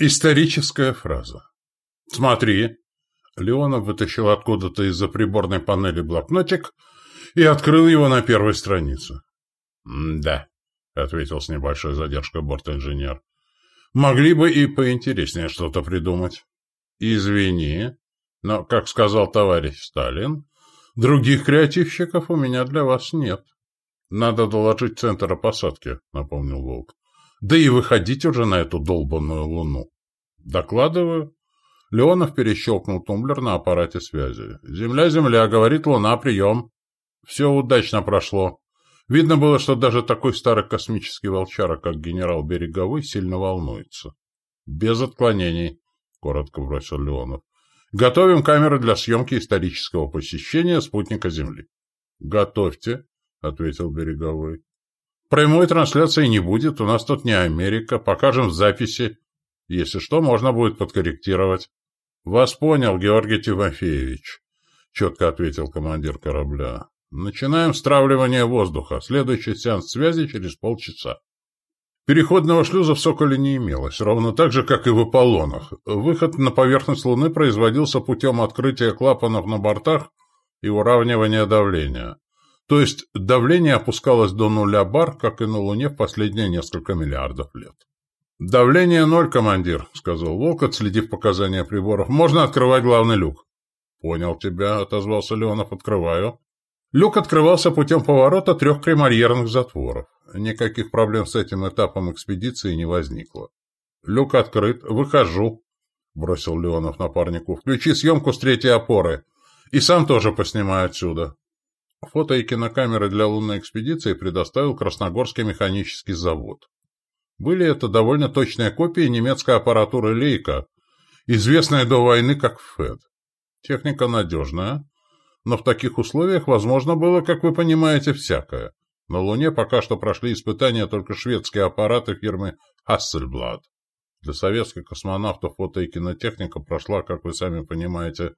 Историческая фраза. «Смотри!» Леонов вытащил откуда-то из-за приборной панели блокнотик и открыл его на первой странице. «Да», — ответил с небольшой задержкой борт-инженер. «Могли бы и поинтереснее что-то придумать». «Извини, но, как сказал товарищ Сталин, других креативщиков у меня для вас нет». «Надо доложить центр посадки», — напомнил Волк. «Да и выходить уже на эту долбанную луну». «Докладываю». Леонов перещелкнул тумблер на аппарате связи. «Земля, земля, — говорит Луна, прием». Все удачно прошло. Видно было, что даже такой старый космический волчара, как генерал Береговой, сильно волнуется. «Без отклонений», — коротко бросил Леонов. «Готовим камеры для съемки исторического посещения спутника Земли». «Готовьте», — ответил Береговой. «Прямой трансляции не будет, у нас тут не Америка, покажем в записи. Если что, можно будет подкорректировать». «Вас понял, Георгий Тимофеевич», — четко ответил командир корабля. «Начинаем стравливание воздуха. Следующий сеанс связи через полчаса». Переходного шлюза в «Соколе» не имелось, ровно так же, как и в «Аполлонах». Выход на поверхность Луны производился путем открытия клапанов на бортах и уравнивания давления. То есть давление опускалось до нуля бар, как и на Луне в последние несколько миллиардов лет. «Давление ноль, командир», — сказал Волк, отследив показания приборов. «Можно открывать главный люк». «Понял тебя», — отозвался Леонов. «Открываю». Люк открывался путем поворота трех кремарьерных затворов. Никаких проблем с этим этапом экспедиции не возникло. «Люк открыт. Выхожу», — бросил Леонов напарнику. «Включи съемку с третьей опоры. И сам тоже поснимай отсюда». Фото и кинокамеры для лунной экспедиции предоставил Красногорский механический завод. Были это довольно точные копии немецкой аппаратуры «Лейка», известная до войны как «ФЭД». Техника надежная, но в таких условиях возможно было, как вы понимаете, всякое. На Луне пока что прошли испытания только шведские аппараты фирмы «Hasselblad». Для советских космонавтов фото и кинотехника прошла, как вы сами понимаете,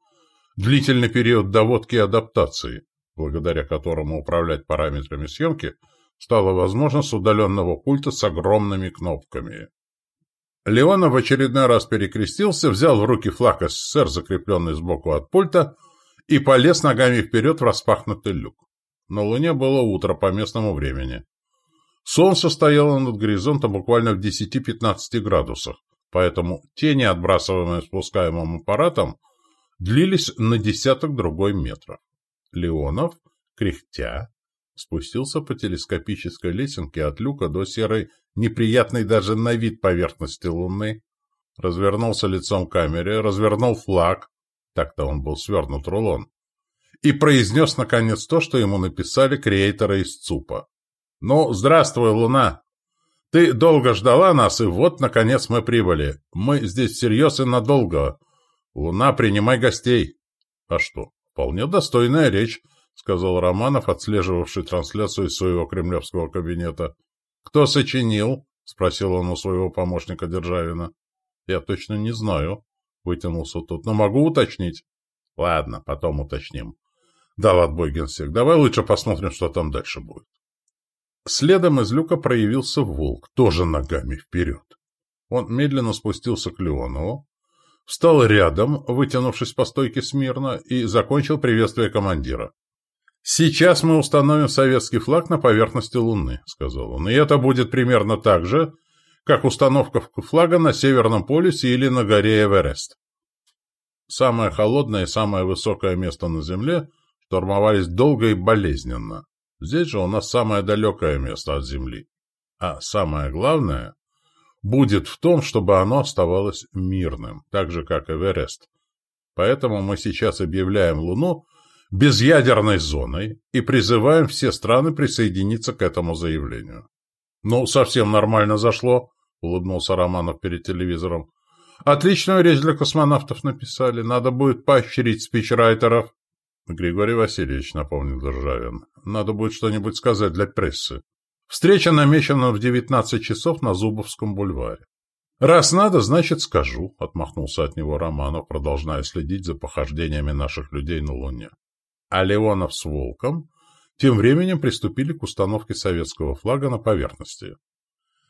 длительный период доводки и адаптации благодаря которому управлять параметрами съемки стало возможно с удаленного пульта с огромными кнопками. Леонов в очередной раз перекрестился, взял в руки флаг СССР, закрепленный сбоку от пульта, и полез ногами вперед в распахнутый люк. На Луне было утро по местному времени. Солнце стояло над горизонтом буквально в 10-15 градусах, поэтому тени, отбрасываемые спускаемым аппаратом, длились на десяток другой метров. Леонов, кряхтя, спустился по телескопической лесенке от люка до серой, неприятной даже на вид поверхности Луны, развернулся лицом к камере, развернул флаг, так-то он был свернут рулон, и произнес, наконец, то, что ему написали креаторы из ЦУПа. «Ну, здравствуй, Луна! Ты долго ждала нас, и вот, наконец, мы прибыли. Мы здесь всерьез и надолго. Луна, принимай гостей!» «А что, «Вполне достойная речь», — сказал Романов, отслеживавший трансляцию из своего кремлевского кабинета. «Кто сочинил?» — спросил он у своего помощника Державина. «Я точно не знаю», — вытянулся тот, — «но могу уточнить». «Ладно, потом уточним». «Дал отбой генсек. Давай лучше посмотрим, что там дальше будет». Следом из люка проявился волк, тоже ногами вперед. Он медленно спустился к Леонову, встал рядом, вытянувшись по стойке смирно, и закончил приветствие командира. «Сейчас мы установим советский флаг на поверхности Луны», — сказал он, — «и это будет примерно так же, как установка флага на Северном полюсе или на горе Эверест». Самое холодное и самое высокое место на Земле штурмовались долго и болезненно. Здесь же у нас самое далекое место от Земли. А самое главное, будет в том, чтобы оно оставалось мирным, так же, как Эверест. Поэтому мы сейчас объявляем Луну безъядерной зоной и призываем все страны присоединиться к этому заявлению. «Ну, совсем нормально зашло», — улыбнулся Романов перед телевизором. «Отличную речь для космонавтов написали. Надо будет поощрить спичрайтеров». Григорий Васильевич, напомнил Державин, надо будет что-нибудь сказать для прессы. Встреча намечена в девятнадцать часов на Зубовском бульваре. «Раз надо, значит, скажу», — отмахнулся от него Романов, продолжая следить за похождениями наших людей на Луне. А Леонов с Волком тем временем приступили к установке советского флага на поверхности.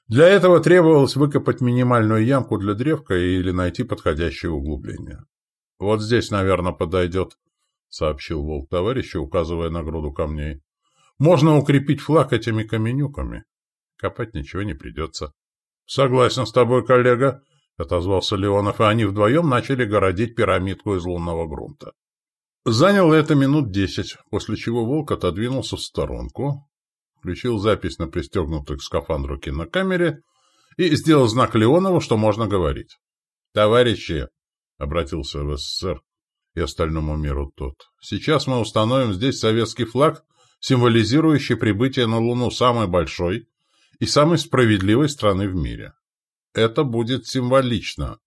Для этого требовалось выкопать минимальную ямку для древка или найти подходящее углубление. «Вот здесь, наверное, подойдет», — сообщил волк товарищу, указывая на груду камней. «Можно укрепить флаг этими каменюками. Копать ничего не придется». «Согласен с тобой, коллега», — отозвался Леонов, и они вдвоем начали городить пирамидку из лунного грунта. Заняло это минут десять, после чего волк отодвинулся в сторонку, включил запись на пристегнутой к скафандру кинокамере и сделал знак Леонову, что можно говорить. «Товарищи!» — обратился в СССР и остальному миру тот. «Сейчас мы установим здесь советский флаг, символизирующий прибытие на Луну самой большой и самой справедливой страны в мире. Это будет символично.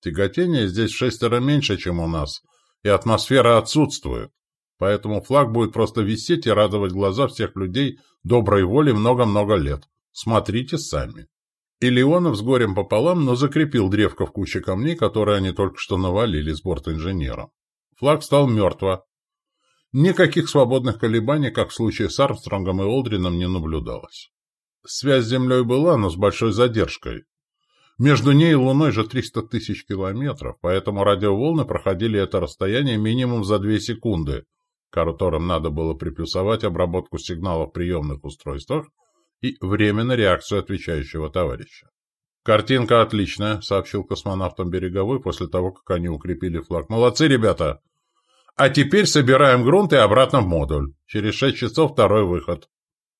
Тяготение здесь шестеро меньше, чем у нас, и атмосфера отсутствует. Поэтому флаг будет просто висеть и радовать глаза всех людей доброй воли много-много лет. Смотрите сами. И Леонов с горем пополам, но закрепил древко в куче камней, которые они только что навалили с борта инженера. Флаг стал мертво. Никаких свободных колебаний, как в случае с Армстронгом и Олдрином, не наблюдалось. Связь с Землей была, но с большой задержкой. Между ней и Луной же 300 тысяч километров, поэтому радиоволны проходили это расстояние минимум за 2 секунды, которым надо было приплюсовать обработку сигналов в приемных устройствах и время на реакцию отвечающего товарища. «Картинка отличная», — сообщил космонавтам Береговой после того, как они укрепили флаг. «Молодцы, ребята! А теперь собираем грунт и обратно в модуль. Через шесть часов второй выход».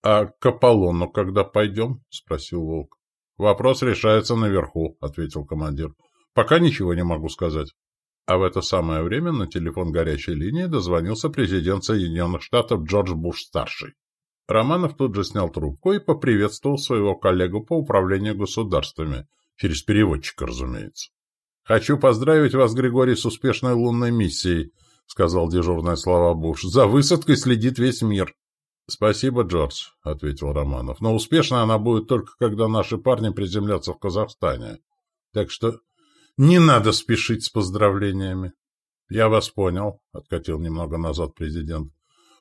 «А к Аполлону когда пойдем?» — спросил Волк. «Вопрос решается наверху», — ответил командир. «Пока ничего не могу сказать». А в это самое время на телефон горячей линии дозвонился президент Соединенных Штатов Джордж Буш-старший. Романов тут же снял трубку и поприветствовал своего коллегу по управлению государствами, через переводчика, разумеется. «Хочу поздравить вас, Григорий, с успешной лунной миссией», — сказал дежурная слова Буш. «За высадкой следит весь мир». «Спасибо, Джордж», — ответил Романов. «Но успешно она будет только, когда наши парни приземлятся в Казахстане. Так что не надо спешить с поздравлениями. Я вас понял, откатил немного назад президент.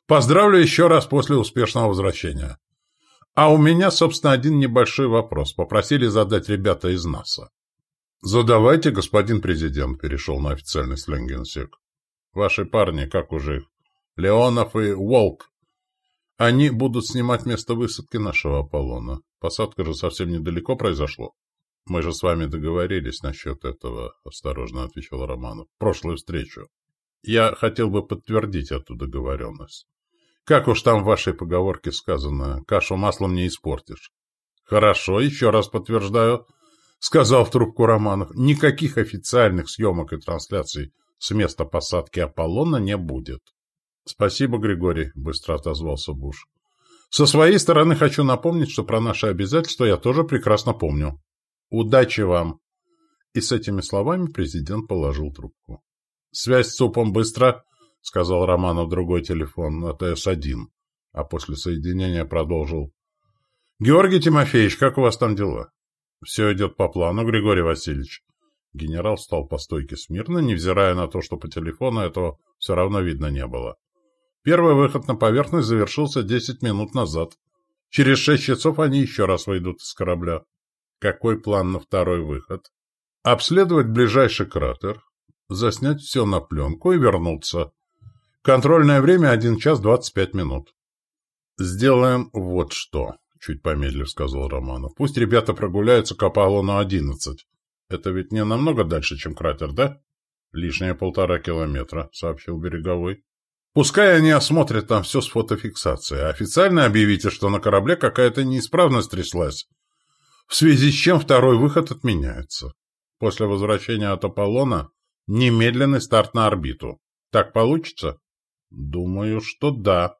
Поздравлю еще раз после успешного возвращения. А у меня, собственно, один небольшой вопрос. Попросили задать ребята из НАСА. Задавайте, господин президент, перешел на официальный сленг генсек. Ваши парни, как уже? Леонов и Волк. Они будут снимать место высадки нашего Аполлона. Посадка же совсем недалеко произошло. «Мы же с вами договорились насчет этого», — осторожно отвечал Романов. «Прошлую встречу. Я хотел бы подтвердить эту договоренность. Как уж там в вашей поговорке сказано, кашу маслом не испортишь». «Хорошо, еще раз подтверждаю», — сказал в трубку Романов. «Никаких официальных съемок и трансляций с места посадки Аполлона не будет». «Спасибо, Григорий», — быстро отозвался Буш. «Со своей стороны хочу напомнить, что про наши обязательства я тоже прекрасно помню». Удачи вам!» И с этими словами президент положил трубку. «Связь с ЦУПом быстро!» — сказал Романов другой телефон, это С-1. А после соединения продолжил. «Георгий Тимофеевич, как у вас там дела?» «Все идет по плану, Григорий Васильевич». Генерал встал по стойке смирно, невзирая на то, что по телефону этого все равно видно не было. Первый выход на поверхность завершился десять минут назад. Через шесть часов они еще раз выйдут из корабля. Какой план на второй выход? Обследовать ближайший кратер, заснять все на пленку и вернуться. Контрольное время 1 час 25 минут. Сделаем вот что, чуть помедлив сказал Романов. Пусть ребята прогуляются к Аполлону-11. Это ведь не намного дальше, чем кратер, да? Лишние полтора километра, сообщил Береговой. Пускай они осмотрят там все с фотофиксацией. Официально объявите, что на корабле какая-то неисправность тряслась в связи с чем второй выход отменяется. После возвращения от Аполлона немедленный старт на орбиту. Так получится? Думаю, что да.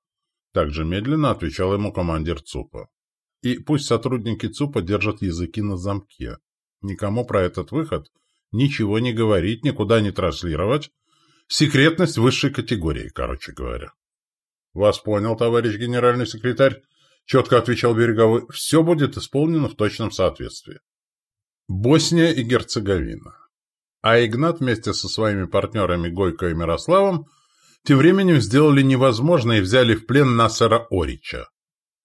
Также медленно отвечал ему командир ЦУПа. И пусть сотрудники ЦУПа держат языки на замке. Никому про этот выход ничего не говорить, никуда не транслировать. Секретность высшей категории, короче говоря. Вас понял, товарищ генеральный секретарь. Четко отвечал Береговой, все будет исполнено в точном соответствии. Босния и Герцеговина. А Игнат вместе со своими партнерами Гойко и Мирославом тем временем сделали невозможное и взяли в плен Насера Орича.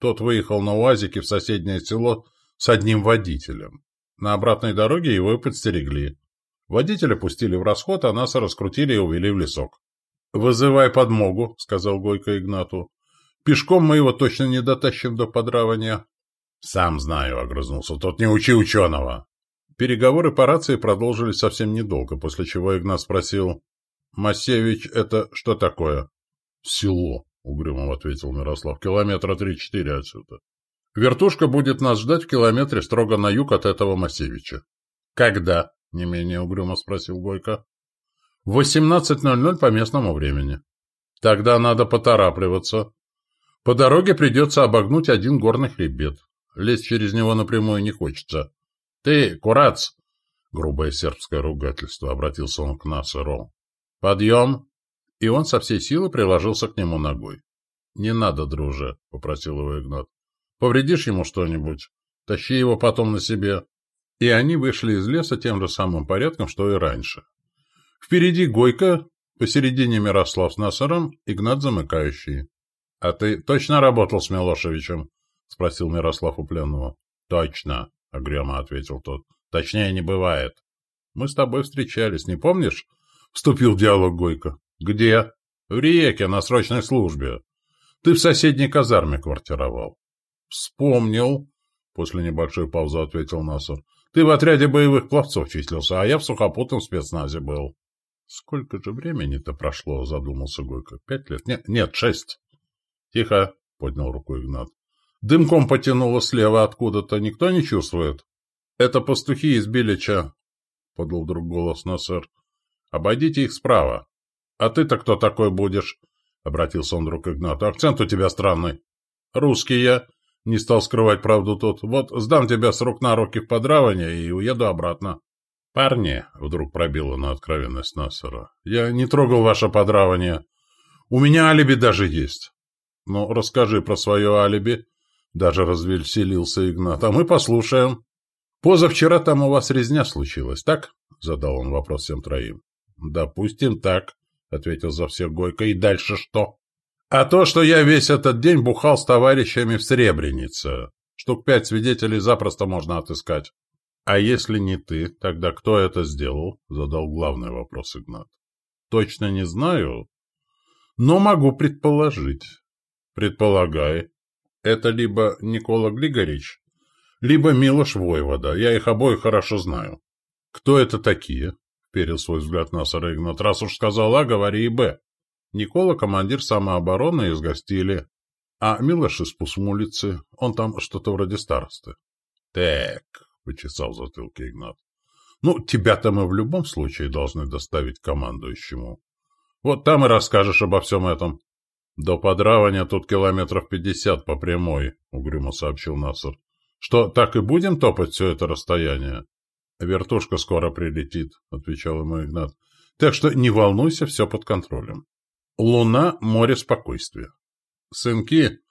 Тот выехал на УАЗике в соседнее село с одним водителем. На обратной дороге его подстерегли. Водителя пустили в расход, а нас раскрутили и увели в лесок. «Вызывай подмогу», — сказал Гойко Игнату. «Пешком мы его точно не дотащим до подравания». «Сам знаю», — огрызнулся тот, — «не учи ученого». Переговоры по рации продолжились совсем недолго, после чего Игнат спросил, «Масевич, это что такое?» «Село», — угрюмо ответил Мирослав, — «километра три-четыре отсюда». «Вертушка будет нас ждать в километре строго на юг от этого Масевича». «Когда?» — не менее угрюмо спросил Гойко. В 18.00 по местному времени. Тогда надо поторапливаться. По дороге придется обогнуть один горный хребет. Лезть через него напрямую не хочется. Ты, Курац! Грубое сербское ругательство, обратился он к Насеру. Подъем! И он со всей силы приложился к нему ногой. «Не надо, друже», — попросил его Игнат. «Повредишь ему что-нибудь? Тащи его потом на себе». И они вышли из леса тем же самым порядком, что и раньше. Впереди Гойко, посередине Мирослав с Насаром, Игнат замыкающий. — А ты точно работал с Милошевичем? — спросил Мирослав у пленного. — Точно, — огрема ответил тот. — Точнее не бывает. — Мы с тобой встречались, не помнишь? — вступил в диалог Гойко. — Где? — В Риеке, на срочной службе. Ты в соседней казарме квартировал. — Вспомнил, — после небольшой паузы ответил Насар. — Ты в отряде боевых пловцов числился, а я в сухопутном спецназе был. Сколько же времени-то прошло, задумался Гойко. Пять лет? Нет, нет, шесть. Тихо, поднял руку Игнат. Дымком потянуло слева откуда-то, никто не чувствует? Это пастухи из Билича, подал вдруг голос Насер. Обойдите их справа. А ты-то кто такой будешь? Обратился он вдруг к Игнату. Акцент у тебя странный. Русский я. Не стал скрывать правду тот. Вот сдам тебя с рук на руки в подравание и уеду обратно. «Парни», — вдруг пробило на откровенность Нассера, — «я не трогал ваше подравание. У меня алиби даже есть». «Ну, расскажи про свое алиби», — даже развеселился Игнат, — «а мы послушаем». «Позавчера там у вас резня случилась, так?» — задал он вопрос всем троим. «Допустим, так», — ответил за всех Гойко. «И дальше что?» «А то, что я весь этот день бухал с товарищами в Сребренице. Штук пять свидетелей запросто можно отыскать». «А если не ты, тогда кто это сделал?» — задал главный вопрос Игнат. «Точно не знаю, но могу предположить». «Предполагай. Это либо Никола Глигорич, либо Милош Войвода. Я их обоих хорошо знаю». «Кто это такие?» — перил свой взгляд на Сара Игнат. «Раз уж сказал А, говори и Б». Никола — командир самообороны из Гостили, а Милош из Пусмулицы. Он там что-то вроде старосты. «Так, — почесал затылки Игнат. — Ну, тебя-то мы в любом случае должны доставить командующему. Вот там и расскажешь обо всем этом. — До подравания тут километров пятьдесят по прямой, — угрюмо сообщил Насар. — Что, так и будем топать все это расстояние? — Вертушка скоро прилетит, — отвечал ему Игнат. — Так что не волнуйся, все под контролем. Луна — море спокойствия. — Сынки,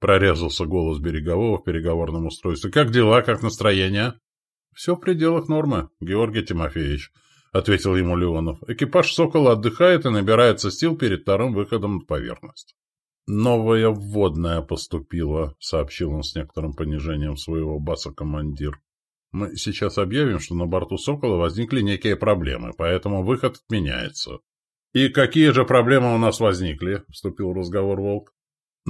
Прорезался голос Берегового в переговорном устройстве. «Как дела? Как настроение?» «Все в пределах нормы, Георгий Тимофеевич», — ответил ему Леонов. «Экипаж «Сокола» отдыхает и набирается сил перед вторым выходом на поверхность». «Новая вводная поступила», — сообщил он с некоторым понижением своего баса командир. «Мы сейчас объявим, что на борту «Сокола» возникли некие проблемы, поэтому выход отменяется». «И какие же проблемы у нас возникли?» — вступил в разговор Волк.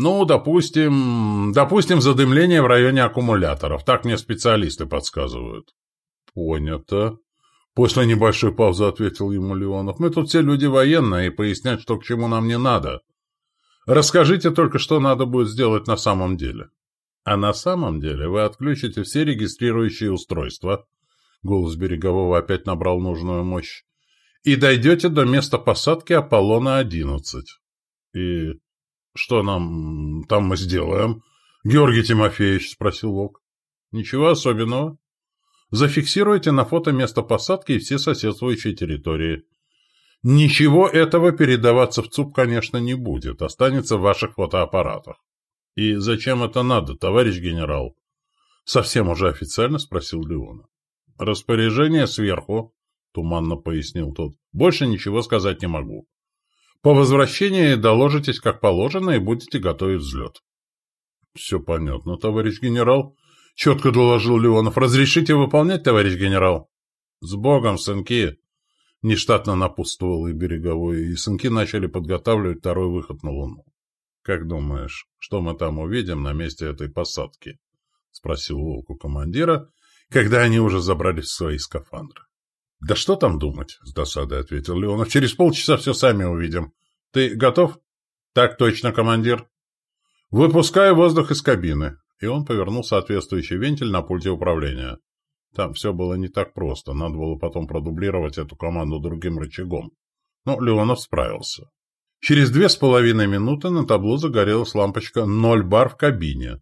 Ну, допустим, допустим, задымление в районе аккумуляторов. Так мне специалисты подсказывают. Понято. После небольшой паузы ответил ему Леонов. Мы тут все люди военные, и пояснять, что к чему нам не надо. Расскажите только, что надо будет сделать на самом деле. А на самом деле вы отключите все регистрирующие устройства. Голос Берегового опять набрал нужную мощь. И дойдете до места посадки Аполлона-11. И «Что нам там мы сделаем?» «Георгий Тимофеевич», — спросил Волк. «Ничего особенного. Зафиксируйте на фото место посадки и все соседствующие территории. Ничего этого передаваться в ЦУП, конечно, не будет, останется в ваших фотоаппаратах. И зачем это надо, товарищ генерал? Совсем уже официально спросил Леона. Распоряжение сверху, туманно пояснил тот. Больше ничего сказать не могу. По возвращении доложитесь как положено и будете готовить взлет. — Все понятно, товарищ генерал, Четко доложил Леонов. «Разрешите выполнять, товарищ генерал?» «С Богом, сынки!» Нештатно напутствовал и береговой, и сынки начали подготавливать второй выход на Луну. «Как думаешь, что мы там увидим на месте этой посадки?» — спросил Волк командира, когда они уже забрались в свои скафандры. «Да что там думать?» — с досадой ответил Леонов. «Через полчаса все сами увидим. Ты готов?» «Так точно, командир». «Выпускаю воздух из кабины». И он повернул соответствующий вентиль на пульте управления. Там все было не так просто. Надо было потом продублировать эту команду другим рычагом. Но Леонов справился. Через две с половиной минуты на табло загорелась лампочка «Ноль бар в кабине».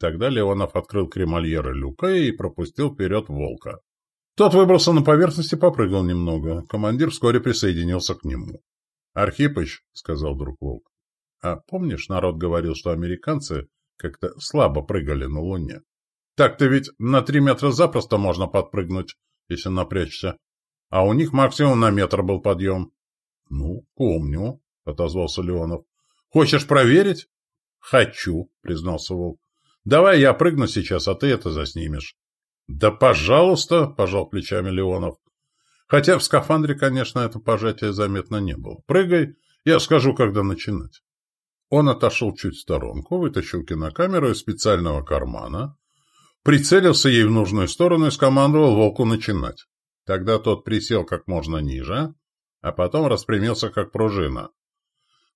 Тогда Леонов открыл кремольеры люка и пропустил вперед волка. Тот выбрался на поверхность и попрыгал немного. Командир вскоре присоединился к нему. «Архипыч», — сказал друг волк, — «а помнишь, народ говорил, что американцы как-то слабо прыгали на Луне? Так-то ведь на три метра запросто можно подпрыгнуть, если напрячься. А у них максимум на метр был подъем». «Ну, помню», — отозвался Леонов. «Хочешь проверить?» «Хочу», — признался волк. Давай я прыгну сейчас, а ты это заснимешь. Да пожалуйста, пожал плечами Леонов. Хотя в скафандре, конечно, это пожатие заметно не было. Прыгай, я скажу, когда начинать. Он отошел чуть в сторонку, вытащил кинокамеру из специального кармана, прицелился ей в нужную сторону и скомандовал волку начинать. Тогда тот присел как можно ниже, а потом распрямился как пружина.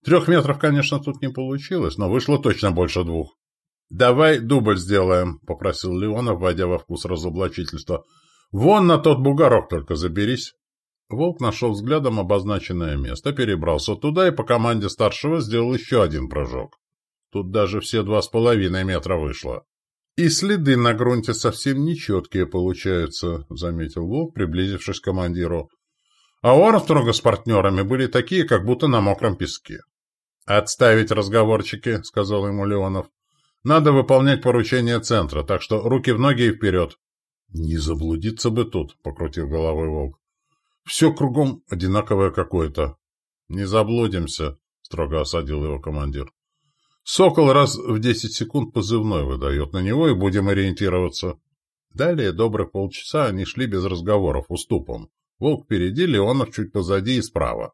Трех метров, конечно, тут не получилось, но вышло точно больше двух. «Давай дубль сделаем», — попросил Леонов, вводя во вкус разоблачительства. «Вон на тот бугорок только заберись». Волк нашел взглядом обозначенное место, перебрался туда и по команде старшего сделал еще один прыжок. Тут даже все два с половиной метра вышло. «И следы на грунте совсем нечеткие получаются», — заметил Волк, приблизившись к командиру. «А у Армстронга с партнерами были такие, как будто на мокром песке». «Отставить разговорчики», — сказал ему Леонов. Надо выполнять поручение центра, так что руки в ноги и вперед. — Не заблудиться бы тут, — покрутил головой волк. — Все кругом одинаковое какое-то. — Не заблудимся, — строго осадил его командир. Сокол раз в десять секунд позывной выдает на него, и будем ориентироваться. Далее добрых полчаса они шли без разговоров, уступом. Волк впереди, Леонов чуть позади и справа.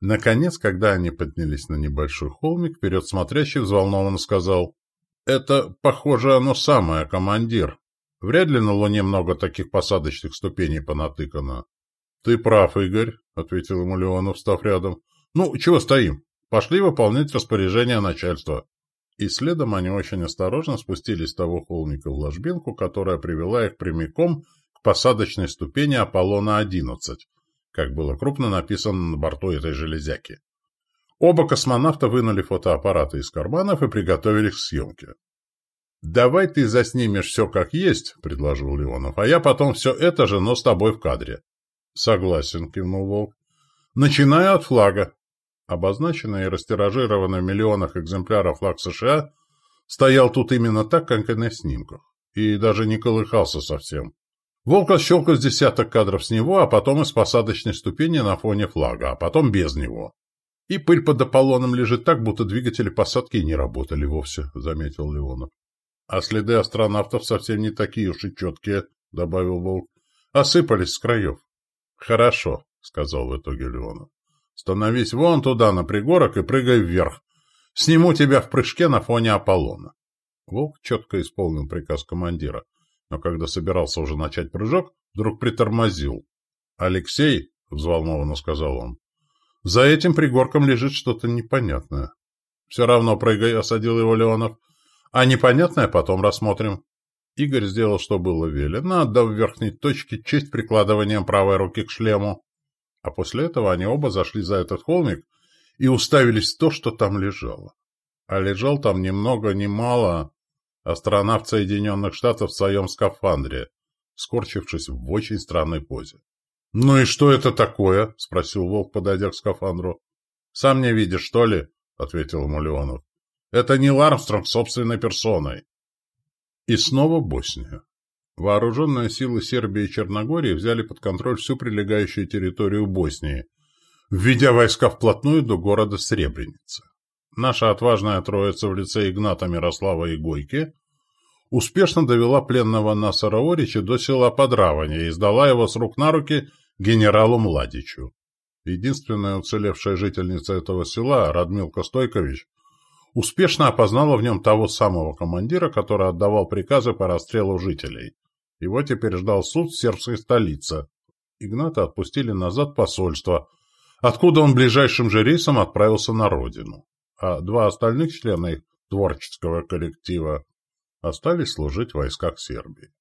Наконец, когда они поднялись на небольшой холмик, вперед смотрящий взволнованно сказал это, похоже, оно самое, командир. Вряд ли на Луне много таких посадочных ступеней понатыкано. — Ты прав, Игорь, — ответил ему Леонов, став рядом. — Ну, чего стоим? Пошли выполнять распоряжение начальства. И следом они очень осторожно спустились с того холмика в ложбинку, которая привела их прямиком к посадочной ступени Аполлона-11, как было крупно написано на борту этой железяки. Оба космонавта вынули фотоаппараты из карманов и приготовились к съемке. «Давай ты заснимешь все как есть», — предложил Леонов, «а я потом все это же, но с тобой в кадре». «Согласен», — кивнул Волк. «Начиная от флага». Обозначенный и растиражированный в миллионах экземпляров флаг США стоял тут именно так, как и на снимках, и даже не колыхался совсем. Волк отщелкал с десяток кадров с него, а потом из посадочной ступени на фоне флага, а потом без него. И пыль под Аполлоном лежит так, будто двигатели посадки не работали вовсе, — заметил Леонов. — А следы астронавтов совсем не такие уж и четкие, — добавил Волк. — Осыпались с краев. — Хорошо, — сказал в итоге Леонов. — Становись вон туда, на пригорок, и прыгай вверх. Сниму тебя в прыжке на фоне Аполлона. Волк четко исполнил приказ командира, но когда собирался уже начать прыжок, вдруг притормозил. — Алексей, — взволнованно сказал он, за этим пригорком лежит что-то непонятное. Все равно прыгай, осадил его Леонов. А непонятное потом рассмотрим. Игорь сделал, что было велено, отдав в верхней точке честь прикладыванием правой руки к шлему. А после этого они оба зашли за этот холмик и уставились в то, что там лежало. А лежал там ни много ни мало астронавт Соединенных Штатов в своем скафандре, скорчившись в очень странной позе. «Ну и что это такое?» — спросил Волк, подойдя к скафандру. «Сам не видишь, что ли?» — ответил ему Леонов. «Это Нил Армстронг собственной персоной». И снова Босния. Вооруженные силы Сербии и Черногории взяли под контроль всю прилегающую территорию Боснии, введя войска вплотную до города Сребреница. Наша отважная троица в лице Игната, Мирослава и Гойки успешно довела пленного Насара Орича до села Подравания и сдала его с рук на руки генералу Младичу. Единственная уцелевшая жительница этого села, Радмилка Стойкович, успешно опознала в нем того самого командира, который отдавал приказы по расстрелу жителей. Его теперь ждал суд в сербской столице. Игната отпустили назад посольство, откуда он ближайшим же рейсом отправился на родину. А два остальных члена их творческого коллектива остались служить в войсках Сербии.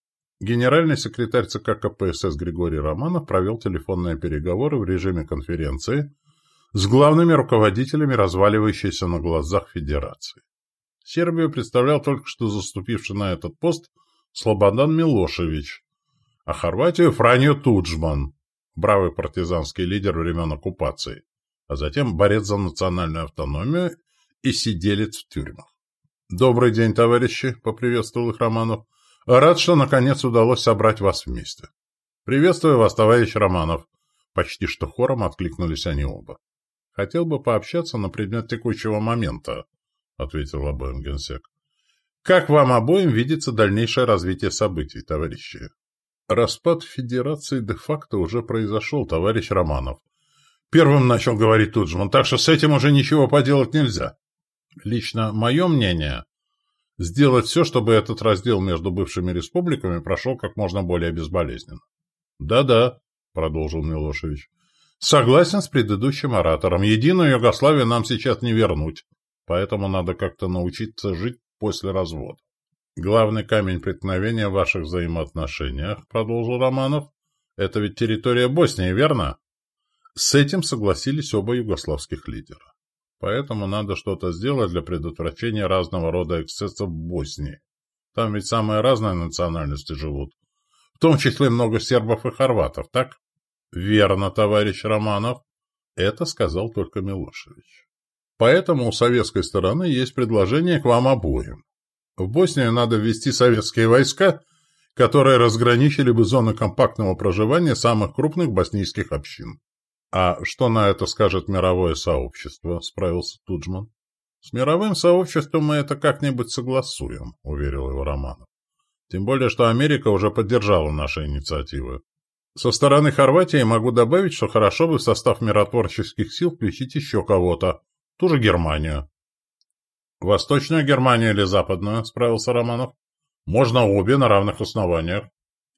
Генеральный секретарь ЦК КПСС Григорий Романов провел телефонные переговоры в режиме конференции с главными руководителями разваливающейся на глазах Федерации. Сербию представлял только что заступивший на этот пост Слободан Милошевич, а Хорватию Франьо Туджман, бравый партизанский лидер времен оккупации, а затем борец за национальную автономию и сиделец в тюрьмах. «Добрый день, товарищи!» — поприветствовал их Романов. Рад, что наконец удалось собрать вас вместе. Приветствую вас, товарищ Романов. Почти что хором откликнулись они оба. Хотел бы пообщаться на предмет текущего момента, ответил обоим генсек. Как вам обоим видится дальнейшее развитие событий, товарищи? Распад Федерации де-факто уже произошел, товарищ Романов. Первым начал говорить Туджман, так что с этим уже ничего поделать нельзя. Лично мое мнение, сделать все, чтобы этот раздел между бывшими республиками прошел как можно более безболезненно. «Да-да», — продолжил Милошевич, — «согласен с предыдущим оратором. Единую Югославию нам сейчас не вернуть, поэтому надо как-то научиться жить после развода». «Главный камень преткновения в ваших взаимоотношениях», — продолжил Романов, — «это ведь территория Боснии, верно?» С этим согласились оба югославских лидера. Поэтому надо что-то сделать для предотвращения разного рода эксцессов в Боснии. Там ведь самые разные национальности живут. В том числе много сербов и хорватов, так? Верно, товарищ Романов. Это сказал только Милошевич. Поэтому у советской стороны есть предложение к вам обоим. В Боснию надо ввести советские войска, которые разграничили бы зоны компактного проживания самых крупных боснийских общин. «А что на это скажет мировое сообщество?» — справился Туджман. «С мировым сообществом мы это как-нибудь согласуем», — уверил его Романов. «Тем более, что Америка уже поддержала наши инициативы. Со стороны Хорватии могу добавить, что хорошо бы в состав миротворческих сил включить еще кого-то, ту же Германию». «Восточную Германию или Западную?» — справился Романов. «Можно обе на равных основаниях».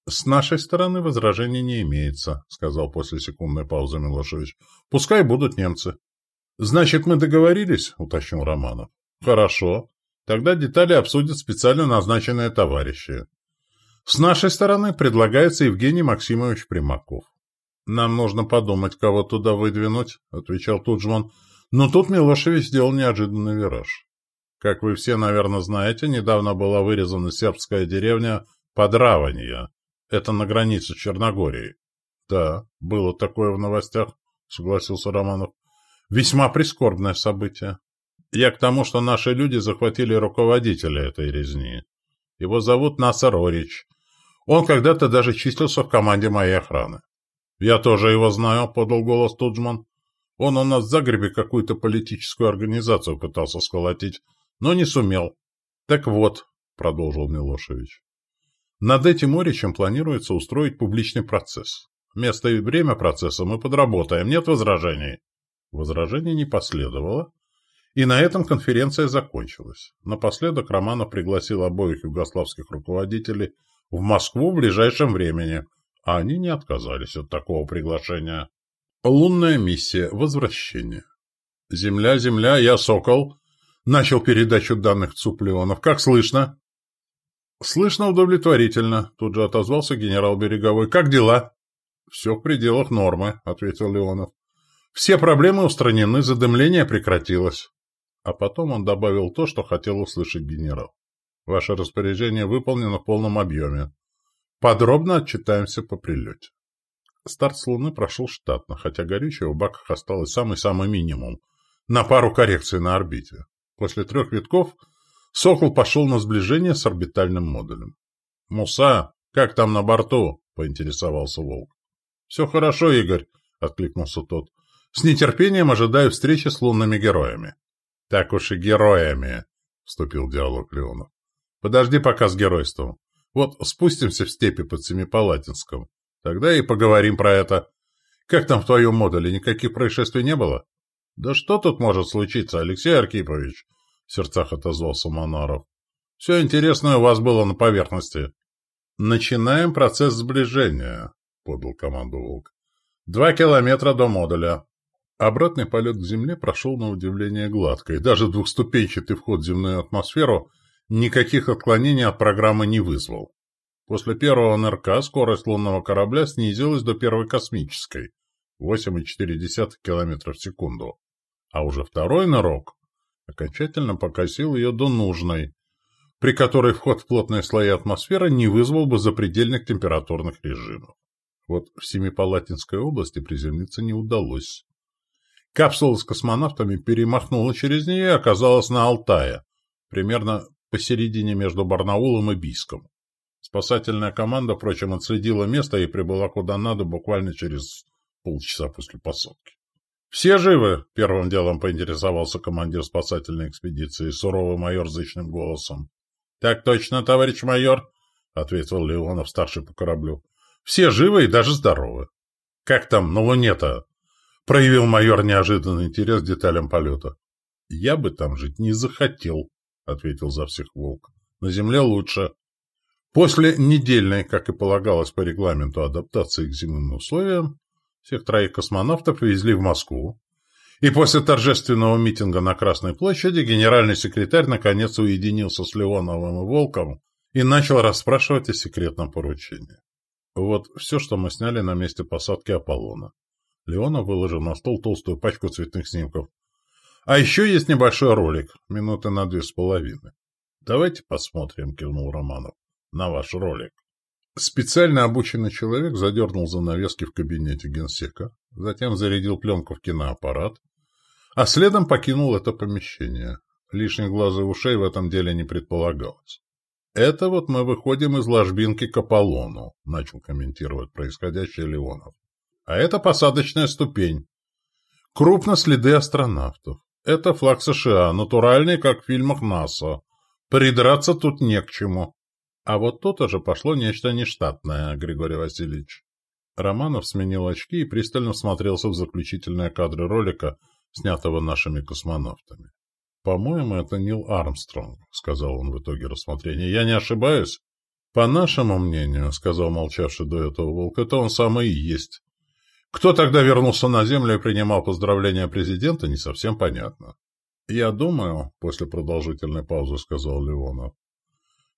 «С нашей стороны возражений не имеется», — сказал после секундной паузы Милошевич. «Пускай будут немцы». «Значит, мы договорились?» — уточнил Романов. «Хорошо. Тогда детали обсудят специально назначенные товарищи. С нашей стороны предлагается Евгений Максимович Примаков». «Нам нужно подумать, кого туда выдвинуть», — отвечал Туджман. Но тут Милошевич сделал неожиданный вираж. Как вы все, наверное, знаете, недавно была вырезана сербская деревня Подраванья, это на границе с Черногорией. Да, было такое в новостях, согласился Романов. Весьма прискорбное событие. Я к тому, что наши люди захватили руководителя этой резни. Его зовут Насар Орич. Он когда-то даже числился в команде моей охраны. Я тоже его знаю, подал голос Туджман. Он у нас в Загребе какую-то политическую организацию пытался сколотить, но не сумел. Так вот, продолжил Милошевич, над этим Оричем планируется устроить публичный процесс. Место и время процесса мы подработаем, нет возражений. Возражений не последовало, и на этом конференция закончилась. Напоследок Романов пригласил обоих югославских руководителей в Москву в ближайшем времени, а они не отказались от такого приглашения. Лунная миссия. Возвращение. «Земля, земля, я Сокол», — начал передачу данных Цуплеонов. «Как слышно?» «Слышно удовлетворительно», — тут же отозвался генерал Береговой. «Как дела?» «Все в пределах нормы», — ответил Леонов. «Все проблемы устранены, задымление прекратилось». А потом он добавил то, что хотел услышать генерал. «Ваше распоряжение выполнено в полном объеме. Подробно отчитаемся по прилете». Старт с Луны прошел штатно, хотя горючего в баках осталось самый-самый минимум, на пару коррекций на орбите. После трех витков Сокол пошел на сближение с орбитальным модулем. «Муса, как там на борту?» — поинтересовался Волк. «Все хорошо, Игорь», — откликнулся тот. «С нетерпением ожидаю встречи с лунными героями». «Так уж и героями», — вступил диалог Леонов. Подожди пока с геройством. Вот спустимся в степи под Семипалатинском. Тогда и поговорим про это. Как там в твоем модуле? Никаких происшествий не было? Да что тут может случиться, Алексей Аркипович? В сердцах отозвался Монаров. Все интересное у вас было на поверхности. Начинаем процесс сближения, подал команду Волк. Два километра до модуля. Обратный полет к Земле прошел на удивление гладко, и даже двухступенчатый вход в земную атмосферу никаких отклонений от программы не вызвал. После первого НРК скорость лунного корабля снизилась до первой космической – 8,4 км в секунду, а уже второй нырок окончательно покосил ее до нужной, при которой вход в плотные слои атмосферы не вызвал бы запредельных температурных режимов. Вот в Семипалатинской области приземлиться не удалось. Капсула с космонавтами перемахнула через нее и оказалась на Алтае, примерно посередине между Барнаулом и Бийском. Спасательная команда, впрочем, отследила место и прибыла куда надо буквально через полчаса после посадки. «Все живы?» — первым делом поинтересовался командир спасательной экспедиции, суровый майор зычным голосом. «Так точно, товарищ майор», — ответил Леонов, старший по кораблю. «Все живы и даже здоровы». «Как там на Луне-то?» — проявил майор неожиданный интерес к деталям полета. «Я бы там жить не захотел», — ответил за всех Волк. «На Земле лучше». После недельной, как и полагалось по регламенту адаптации к зимним условиям, всех троих космонавтов везли в Москву, и после торжественного митинга на Красной площади генеральный секретарь наконец уединился с Леоновым и Волком и начал расспрашивать о секретном поручении. Вот все, что мы сняли на месте посадки Аполлона. Леонов выложил на стол толстую пачку цветных снимков. А еще есть небольшой ролик, минуты на две с половиной. Давайте посмотрим, кивнул Романов, на ваш ролик. Специально обученный человек задернул занавески в кабинете генсека, затем зарядил пленку в киноаппарат, а следом покинул это помещение. Лишних глаз и ушей в этом деле не предполагалось. «Это вот мы выходим из ложбинки к Аполлону», — начал комментировать происходящее Леонов. «А это посадочная ступень. Крупно следы астронавтов. Это флаг США, натуральный, как в фильмах НАСА. Придраться тут не к чему. А вот тут уже пошло нечто нештатное, Григорий Васильевич. Романов сменил очки и пристально смотрелся в заключительные кадры ролика, снятого нашими космонавтами. «По-моему, это Нил Армстронг», — сказал он в итоге рассмотрения. «Я не ошибаюсь?» «По нашему мнению», — сказал молчавший до этого волк, — «это он самый и есть. Кто тогда вернулся на Землю и принимал поздравления президента, не совсем понятно». «Я думаю», — после продолжительной паузы сказал Леонов,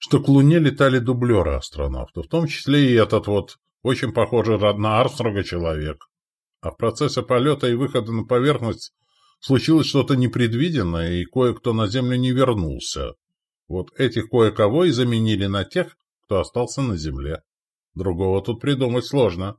что к Луне летали дублеры астронавтов, в том числе и этот вот, очень похожий на Армстронга человек. А в процессе полета и выхода на поверхность случилось что-то непредвиденное, и кое-кто на Землю не вернулся. Вот этих кое-кого и заменили на тех, кто остался на Земле. Другого тут придумать сложно.